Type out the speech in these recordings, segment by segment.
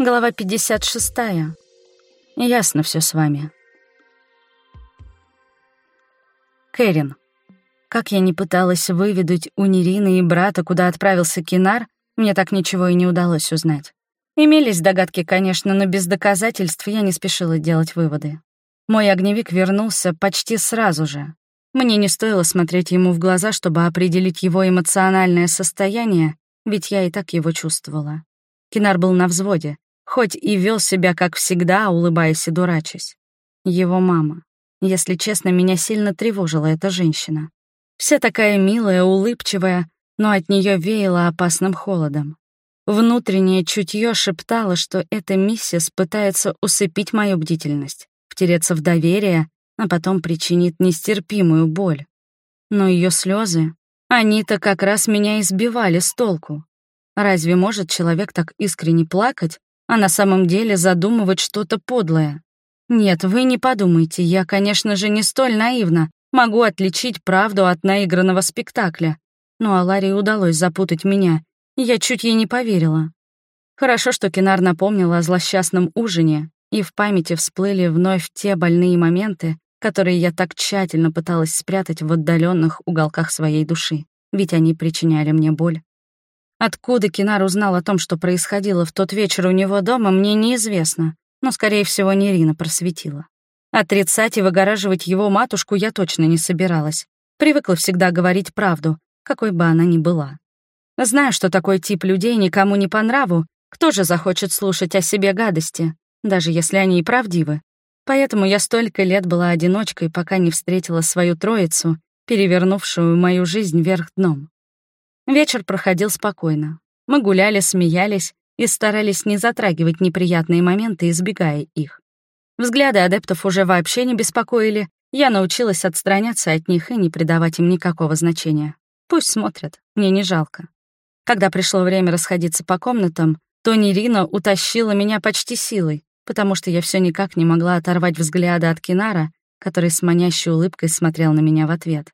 Глава 56. Ясно все с вами. Кэрин. Как я не пыталась выведать у Нерины и брата, куда отправился Кинар, мне так ничего и не удалось узнать. Имелись догадки, конечно, но без доказательств я не спешила делать выводы. Мой огневик вернулся почти сразу же. Мне не стоило смотреть ему в глаза, чтобы определить его эмоциональное состояние, ведь я и так его чувствовала. Кинар был на взводе, хоть и вел себя, как всегда, улыбаясь и дурачась. Его мама. Если честно, меня сильно тревожила эта женщина. Вся такая милая, улыбчивая, но от нее веяло опасным холодом. Внутреннее чутье шептало, что эта миссис пытается усыпить мою бдительность, втереться в доверие, а потом причинит нестерпимую боль. Но ее слезы, они-то как раз меня избивали с толку. Разве может человек так искренне плакать, а на самом деле задумывать что-то подлое. Нет, вы не подумайте, я, конечно же, не столь наивна, могу отличить правду от наигранного спектакля. Но Аларии удалось запутать меня, я чуть ей не поверила. Хорошо, что Кинар напомнил о злосчастном ужине, и в памяти всплыли вновь те больные моменты, которые я так тщательно пыталась спрятать в отдаленных уголках своей души, ведь они причиняли мне боль. Откуда Кинар узнал о том, что происходило в тот вечер у него дома, мне неизвестно, но, скорее всего, Нерина просветила. Отрицать и выгораживать его матушку я точно не собиралась. Привыкла всегда говорить правду, какой бы она ни была. Знаю, что такой тип людей никому не по нраву, кто же захочет слушать о себе гадости, даже если они и правдивы. Поэтому я столько лет была одиночкой, пока не встретила свою троицу, перевернувшую мою жизнь вверх дном. Вечер проходил спокойно. Мы гуляли, смеялись и старались не затрагивать неприятные моменты, избегая их. Взгляды адептов уже вообще не беспокоили, я научилась отстраняться от них и не придавать им никакого значения. Пусть смотрят, мне не жалко. Когда пришло время расходиться по комнатам, то Нерина утащила меня почти силой, потому что я все никак не могла оторвать взгляда от Кинара, который с манящей улыбкой смотрел на меня в ответ.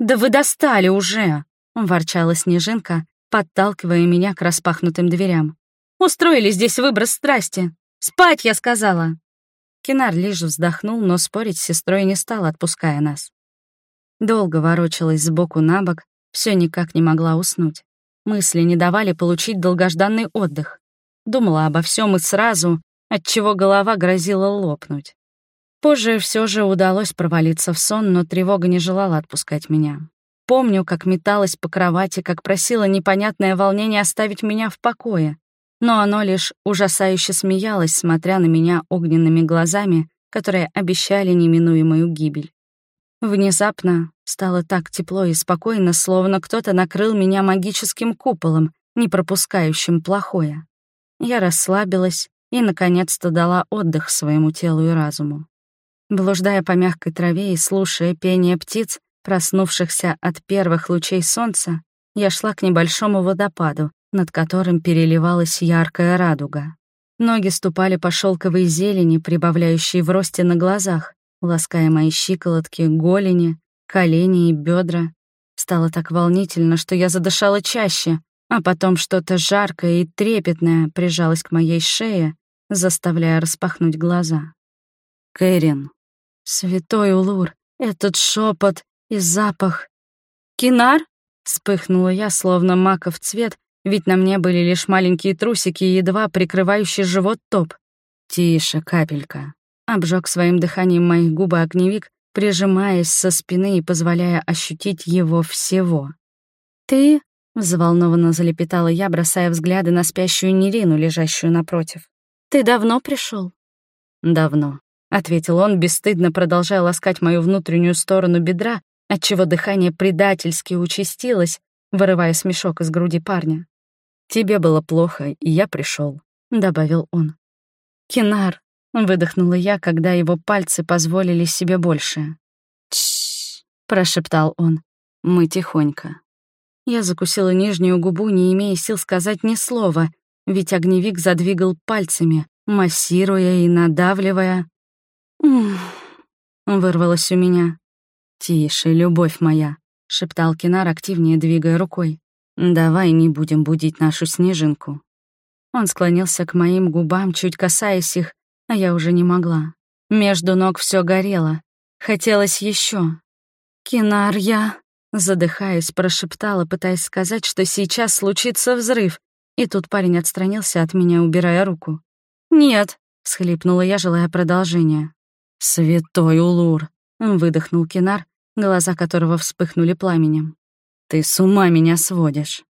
«Да вы достали уже!» — ворчала Снежинка, подталкивая меня к распахнутым дверям. «Устроили здесь выброс страсти! Спать, я сказала!» Кинар лишь вздохнул, но спорить с сестрой не стал, отпуская нас. Долго ворочалась сбоку на бок, все никак не могла уснуть. Мысли не давали получить долгожданный отдых. Думала обо всем и сразу, отчего голова грозила лопнуть. Позже все же удалось провалиться в сон, но тревога не желала отпускать меня. Помню, как металась по кровати, как просила непонятное волнение оставить меня в покое. Но оно лишь ужасающе смеялось, смотря на меня огненными глазами, которые обещали неминуемую гибель. Внезапно стало так тепло и спокойно, словно кто-то накрыл меня магическим куполом, не пропускающим плохое. Я расслабилась и, наконец-то, дала отдых своему телу и разуму. Блуждая по мягкой траве и слушая пение птиц, Проснувшихся от первых лучей солнца, я шла к небольшому водопаду, над которым переливалась яркая радуга. Ноги ступали по шелковой зелени, прибавляющей в росте на глазах, лаская мои щиколотки, голени, колени и бедра. Стало так волнительно, что я задышала чаще, а потом что-то жаркое и трепетное прижалось к моей шее, заставляя распахнуть глаза. Кэрин. Святой Улур, этот шепот, и запах. «Кинар?» — вспыхнула я, словно маков цвет, ведь на мне были лишь маленькие трусики и едва прикрывающий живот топ. «Тише, капелька», — обжег своим дыханием мои губы огневик, прижимаясь со спины и позволяя ощутить его всего. «Ты?» — взволнованно залепетала я, бросая взгляды на спящую Нерину, лежащую напротив. «Ты давно пришел? «Давно», — ответил он, бесстыдно продолжая ласкать мою внутреннюю сторону бедра, отчего дыхание предательски участилось, вырывая смешок из груди парня. «Тебе было плохо, и я пришел, добавил он. «Кинар», — выдохнула я, когда его пальцы позволили себе больше. «Тш», — прошептал он. «Мы тихонько». Я закусила нижнюю губу, не имея сил сказать ни слова, ведь огневик задвигал пальцами, массируя и надавливая. «Ух», — вырвалось у меня. «Тише, любовь моя», — шептал Кинар, активнее двигая рукой. «Давай не будем будить нашу снежинку». Он склонился к моим губам, чуть касаясь их, а я уже не могла. Между ног все горело. Хотелось еще. «Кинар, я...» Задыхаясь, прошептала, пытаясь сказать, что сейчас случится взрыв. И тут парень отстранился от меня, убирая руку. «Нет», — всхлипнула я, желая продолжения. «Святой Улур», — выдохнул Кинар, глаза которого вспыхнули пламенем. «Ты с ума меня сводишь».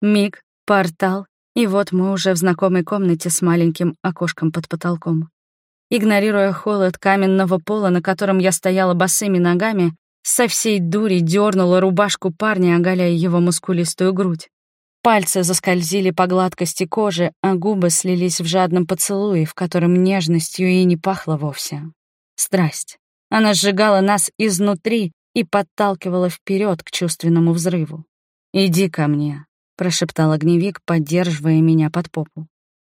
Миг, портал, и вот мы уже в знакомой комнате с маленьким окошком под потолком. Игнорируя холод каменного пола, на котором я стояла босыми ногами, со всей дури дернула рубашку парня, оголяя его мускулистую грудь. Пальцы заскользили по гладкости кожи, а губы слились в жадном поцелуе, в котором нежностью и не пахло вовсе. Страсть. Она сжигала нас изнутри и подталкивала вперед к чувственному взрыву. «Иди ко мне», — прошептал огневик, поддерживая меня под попу.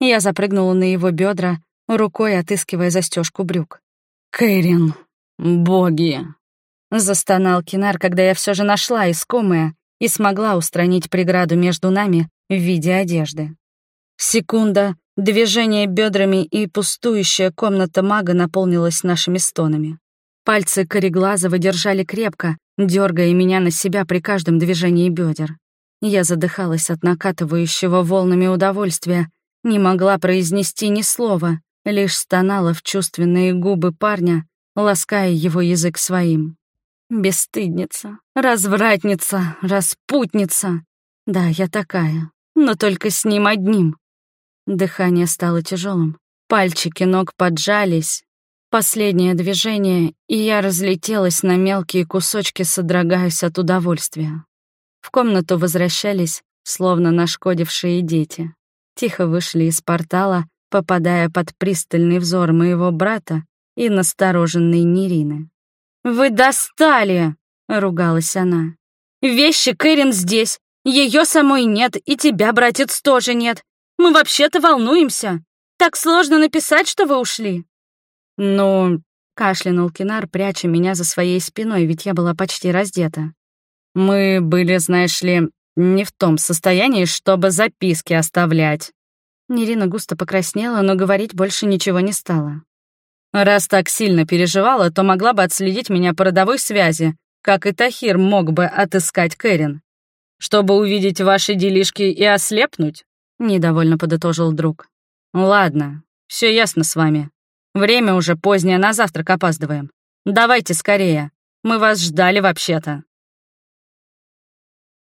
Я запрыгнула на его бедра, рукой отыскивая застежку брюк. «Кэрин, боги!» Застонал Кинар, когда я все же нашла искомое и смогла устранить преграду между нами в виде одежды. Секунда, движение бедрами и пустующая комната мага наполнилась нашими стонами. Пальцы кореглаза держали крепко, дергая меня на себя при каждом движении бедер. Я задыхалась от накатывающего волнами удовольствия, не могла произнести ни слова, лишь стонала в чувственные губы парня, лаская его язык своим. Бесстыдница, развратница, распутница. Да, я такая, но только с ним одним. Дыхание стало тяжелым, пальчики ног поджались. Последнее движение, и я разлетелась на мелкие кусочки, содрогаясь от удовольствия. В комнату возвращались, словно нашкодившие дети. Тихо вышли из портала, попадая под пристальный взор моего брата и настороженной Нерины. «Вы достали!» — ругалась она. «Вещи Кэрин здесь, ее самой нет, и тебя, братец, тоже нет. Мы вообще-то волнуемся. Так сложно написать, что вы ушли». «Ну...» — кашлянул Кинар, пряча меня за своей спиной, ведь я была почти раздета. «Мы были, знаешь ли, не в том состоянии, чтобы записки оставлять». Нерина густо покраснела, но говорить больше ничего не стала. Раз так сильно переживала, то могла бы отследить меня по родовой связи, как и Тахир мог бы отыскать Кэрин. Чтобы увидеть ваши делишки и ослепнуть? Недовольно подытожил друг. Ладно, все ясно с вами. Время уже позднее, на завтрак опаздываем. Давайте скорее. Мы вас ждали вообще-то.